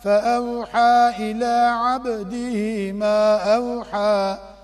فأوحى إلى عبده ما أوحى